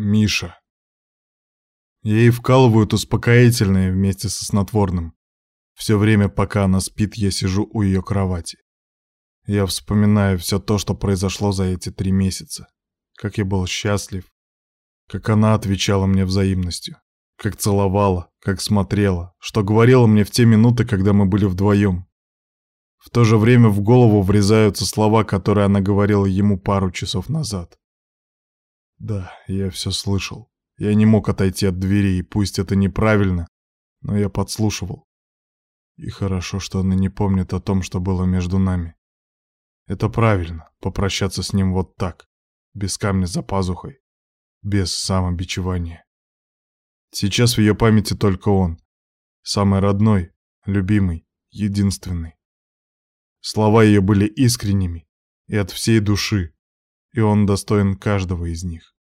Миша. Ей вкалывают успокоительное вместе со снотворным. Все время, пока она спит, я сижу у ее кровати. Я вспоминаю все то, что произошло за эти три месяца. Как я был счастлив. Как она отвечала мне взаимностью. Как целовала, как смотрела, что говорила мне в те минуты, когда мы были вдвоем. В то же время в голову врезаются слова, которые она говорила ему пару часов назад. Да, я все слышал. Я не мог отойти от двери, и пусть это неправильно, но я подслушивал. И хорошо, что она не помнит о том, что было между нами. Это правильно, попрощаться с ним вот так, без камня за пазухой, без самобичевания. Сейчас в ее памяти только он. Самый родной, любимый, единственный. Слова ее были искренними и от всей души, и он достоин каждого из них.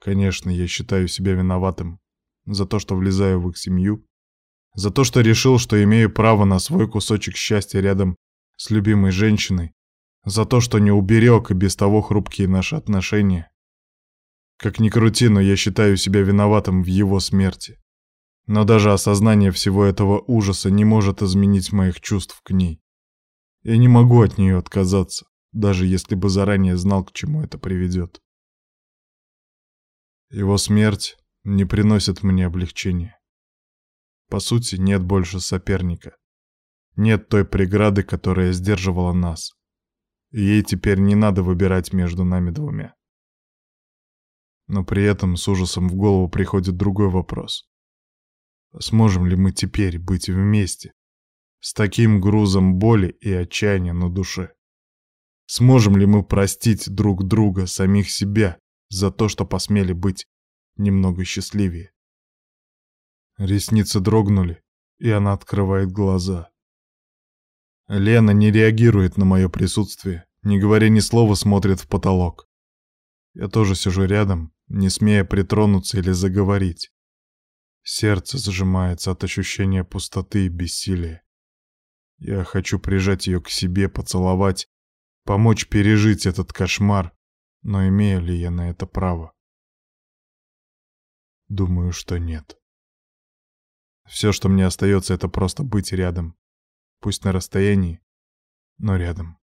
Конечно, я считаю себя виноватым за то, что влезаю в их семью, за то, что решил, что имею право на свой кусочек счастья рядом с любимой женщиной, за то, что не уберег и без того хрупкие наши отношения. Как ни крути, но я считаю себя виноватым в его смерти. Но даже осознание всего этого ужаса не может изменить моих чувств к ней. Я не могу от нее отказаться, даже если бы заранее знал, к чему это приведет. Его смерть не приносит мне облегчения. По сути, нет больше соперника. Нет той преграды, которая сдерживала нас. Ей теперь не надо выбирать между нами двумя. Но при этом с ужасом в голову приходит другой вопрос. Сможем ли мы теперь быть вместе? С таким грузом боли и отчаяния на душе? Сможем ли мы простить друг друга, самих себя, за то, что посмели быть немного счастливее? Ресницы дрогнули, и она открывает глаза. Лена не реагирует на мое присутствие, не говоря ни слова, смотрит в потолок. Я тоже сижу рядом, не смея притронуться или заговорить. Сердце сжимается от ощущения пустоты и бессилия. Я хочу прижать ее к себе, поцеловать, помочь пережить этот кошмар, но имею ли я на это право? Думаю, что нет. Все, что мне остается, это просто быть рядом. Пусть на расстоянии, но рядом.